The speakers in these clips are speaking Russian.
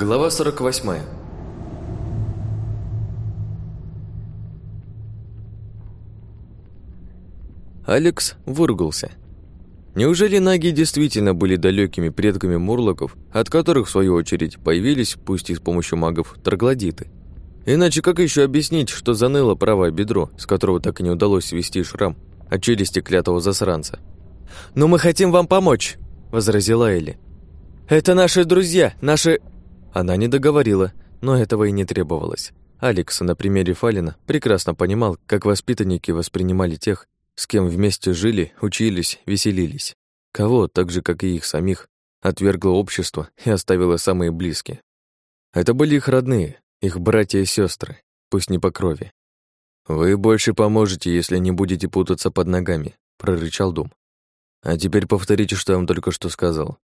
Глава 48 Алекс выругался. Неужели наги действительно были далекими предками мурлоков, от которых, в свою очередь, появились, пусть и с помощью магов, троглодиты? Иначе как еще объяснить, что заныло правое бедро, с которого так и не удалось свести шрам от челюсти клятого засранца? «Но мы хотим вам помочь», — возразила Элли. «Это наши друзья, наши...» Она не договорила, но этого и не требовалось. Алекс на примере Фалина прекрасно понимал, как воспитанники воспринимали тех, с кем вместе жили, учились, веселились. Кого, так же, как и их самих, отвергло общество и оставило самые близкие. Это были их родные, их братья и сестры, пусть не по крови. «Вы больше поможете, если не будете путаться под ногами», — прорычал Дум. «А теперь повторите, что я вам только что сказал».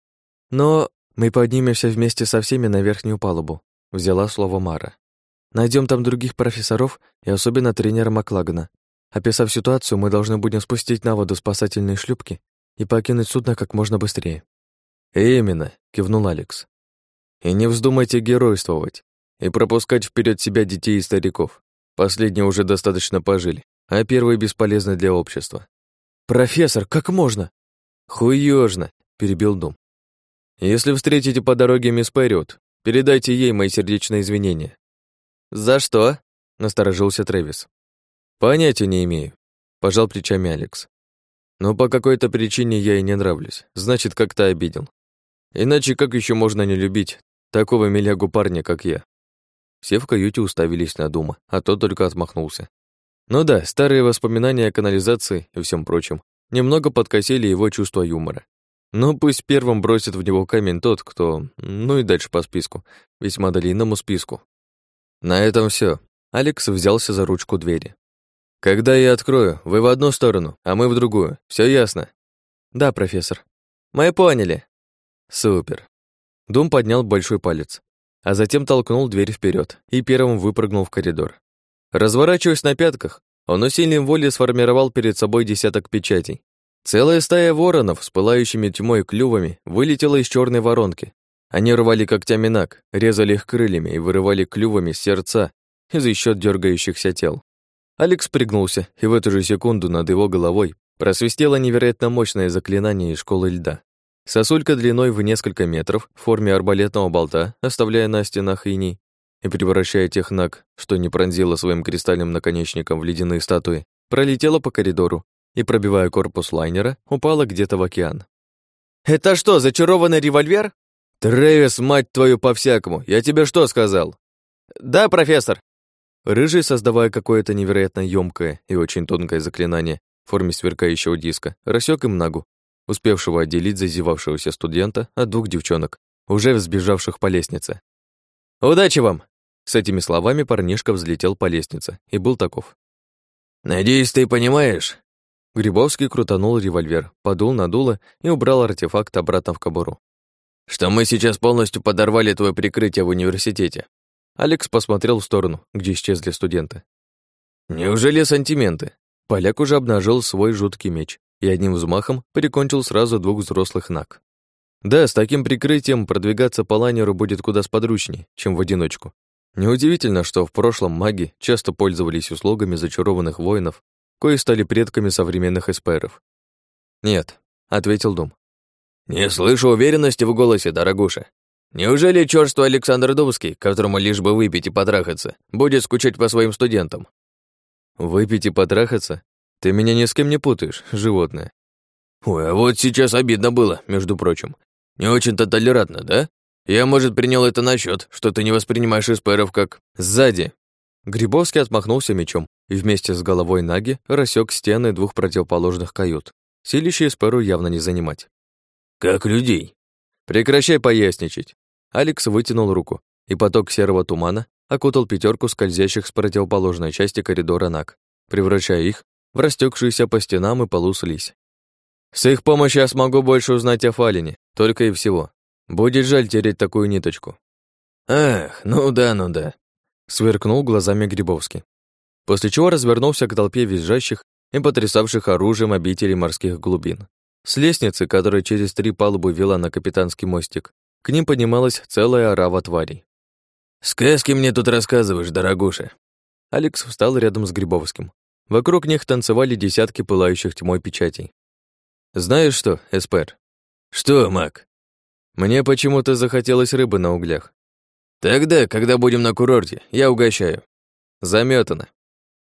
«Но мы поднимемся вместе со всеми на верхнюю палубу», — взяла слово Мара. Найдем там других профессоров и особенно тренера Маклагана. Описав ситуацию, мы должны будем спустить на воду спасательные шлюпки и покинуть судно как можно быстрее. «Именно», — кивнул Алекс. «И не вздумайте геройствовать и пропускать вперед себя детей и стариков. Последние уже достаточно пожили, а первые бесполезны для общества». «Профессор, как можно?» «Хуёжно», — перебил Дум. «Если встретите по дороге мисс Пэрриот, передайте ей мои сердечные извинения». «За что?» — насторожился Трэвис. «Понятия не имею», — пожал плечами Алекс. «Но по какой-то причине я ей не нравлюсь, значит, как-то обидел. Иначе как еще можно не любить такого милягу парня, как я?» Все в каюте уставились на Дума, а тот только отмахнулся. Ну да, старые воспоминания о канализации и всем прочем немного подкосили его чувство юмора. Но пусть первым бросит в него камень тот, кто... Ну и дальше по списку, весьма длинному списку. На этом все. Алекс взялся за ручку двери. «Когда я открою, вы в одну сторону, а мы в другую. Все ясно?» «Да, профессор». «Мы поняли». «Супер». Дум поднял большой палец, а затем толкнул дверь вперед и первым выпрыгнул в коридор. Разворачиваясь на пятках, он усилием воли сформировал перед собой десяток печатей. Целая стая воронов с пылающими тьмой клювами вылетела из черной воронки. Они рвали когтями ног, резали их крыльями и вырывали клювами сердца из еще дергающихся тел. Алекс пригнулся, и в эту же секунду над его головой просвистело невероятно мощное заклинание из школы льда. Сосулька длиной в несколько метров, в форме арбалетного болта, оставляя на стенах иней и превращая тех наг, что не пронзило своим кристальным наконечником в ледяные статуи, пролетела по коридору и, пробивая корпус лайнера, упала где-то в океан. «Это что, зачарованный револьвер?» «Трэвис, мать твою, по-всякому! Я тебе что сказал?» «Да, профессор!» Рыжий, создавая какое-то невероятно ёмкое и очень тонкое заклинание в форме сверкающего диска, рассек им ногу, успевшего отделить зазевавшегося студента от двух девчонок, уже взбежавших по лестнице. «Удачи вам!» С этими словами парнишка взлетел по лестнице и был таков. «Надеюсь, ты понимаешь?» Грибовский крутанул револьвер, подул на дуло и убрал артефакт обратно в кобуру. «Что мы сейчас полностью подорвали твое прикрытие в университете. Алекс посмотрел в сторону, где исчезли студенты. Неужели сантименты? Поляк уже обнажил свой жуткий меч и одним взмахом прикончил сразу двух взрослых наг. Да, с таким прикрытием продвигаться по лайнеру будет куда сподручней, чем в одиночку. Неудивительно, что в прошлом маги часто пользовались услугами зачарованных воинов, кои стали предками современных эсперов. «Нет», — ответил Дом. «Не слышу уверенности в голосе, дорогуша. Неужели чёрство Александр Думский, которому лишь бы выпить и потрахаться, будет скучать по своим студентам? Выпить и потрахаться? Ты меня ни с кем не путаешь, животное. Ой, а вот сейчас обидно было, между прочим. Не очень-то толерантно, да? Я, может, принял это на счет, что ты не воспринимаешь эсперов как «сзади». Грибовский отмахнулся мечом и вместе с головой Наги рассек стены двух противоположных кают. Силище эсперу явно не занимать. «Как людей?» «Прекращай поясничать. Алекс вытянул руку, и поток серого тумана окутал пятерку скользящих с противоположной части коридора наг, превращая их в растекшуюся по стенам и полу слизь. С их помощью я смогу больше узнать о Фалине, только и всего. Будет жаль терять такую ниточку. Ах, ну да, ну да. Сверкнул глазами Грибовский. После чего развернулся к толпе визжащих и потрясавших оружием обителей морских глубин. С лестницы, которая через три палубы вела на капитанский мостик, К ним поднималась целая орава тварей. «Сказки мне тут рассказываешь, дорогуша!» Алекс встал рядом с Грибовским. Вокруг них танцевали десятки пылающих тьмой печатей. «Знаешь что, Эспер?» «Что, Мак?» «Мне почему-то захотелось рыбы на углях. Тогда, когда будем на курорте, я угощаю». Заметано.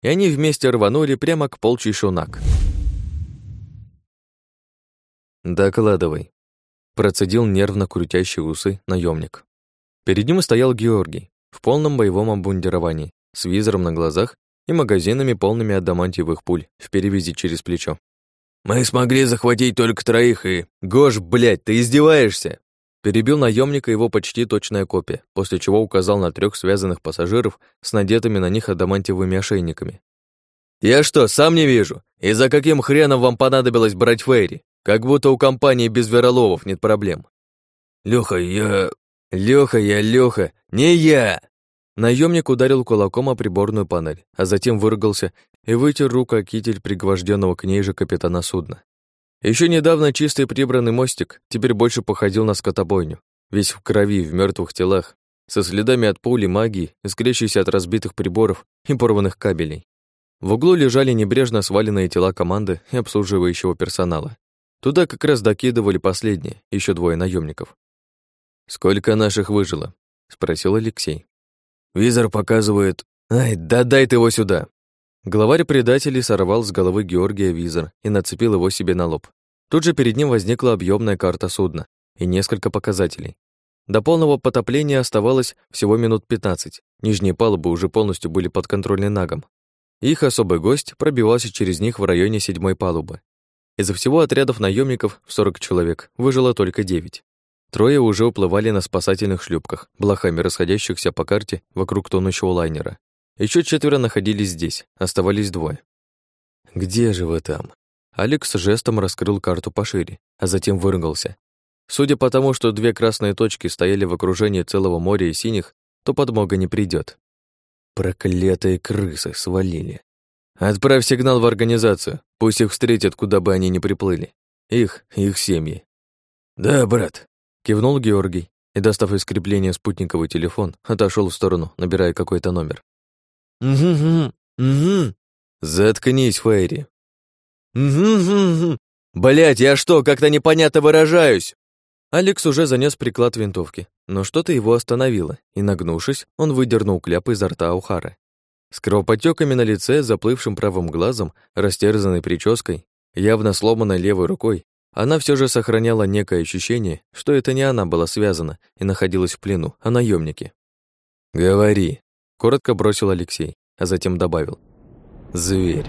И они вместе рванули прямо к полчищу наг. «Докладывай», — процедил нервно крутящие усы наемник. Перед ним стоял Георгий в полном боевом обмундировании, с визором на глазах и магазинами, полными адамантиевых пуль, в перевязи через плечо. «Мы смогли захватить только троих и...» «Гош, блядь, ты издеваешься?» Перебил наемника его почти точная копия, после чего указал на трех связанных пассажиров с надетыми на них адамантиевыми ошейниками. «Я что, сам не вижу? И за каким хреном вам понадобилось брать Фейри? Как будто у компании без вероловов нет проблем». «Лёха, я...» «Лёха, я Лёха, не я!» Наемник ударил кулаком о приборную панель, а затем выругался и вытер руку китель пригвожденного к ней же капитана судна. Еще недавно чистый прибранный мостик теперь больше походил на скотобойню, весь в крови, в мертвых телах, со следами от пули магии, искрящейся от разбитых приборов и порванных кабелей. В углу лежали небрежно сваленные тела команды и обслуживающего персонала. Туда как раз докидывали последние, еще двое наемников. «Сколько наших выжило?» — спросил Алексей. Визор показывает... Ай, да дай ты его сюда!» Главарь предателей сорвал с головы Георгия визор и нацепил его себе на лоб. Тут же перед ним возникла объемная карта судна и несколько показателей. До полного потопления оставалось всего минут 15. Нижние палубы уже полностью были подконтрольны нагом. Их особый гость пробивался через них в районе седьмой палубы. Из всего отрядов наемников в 40 человек выжило только 9. Трое уже уплывали на спасательных шлюпках, блохами расходящихся по карте вокруг тонущего лайнера. Еще четверо находились здесь, оставались двое. «Где же вы там?» Алекс жестом раскрыл карту пошире, а затем выругался. Судя по тому, что две красные точки стояли в окружении целого моря и синих, то подмога не придет. Проклятые крысы свалили. Отправь сигнал в организацию, пусть их встретят, куда бы они ни приплыли. Их их семьи. Да, брат. Кивнул Георгий и, достав из крепления спутниковый телефон, отошел в сторону, набирая какой-то номер. «Угу, угу, Заткнись, Фейри. Блять, я что, как-то непонятно выражаюсь?» Алекс уже занес приклад винтовки, но что-то его остановило, и, нагнувшись, он выдернул кляп изо рта Аухары. С кровоподтеками на лице, заплывшим правым глазом, растерзанной прической, явно сломанной левой рукой, она все же сохраняла некое ощущение, что это не она была связана и находилась в плену, а наемники. «Говори», — коротко бросил Алексей, а затем добавил. «Зверь».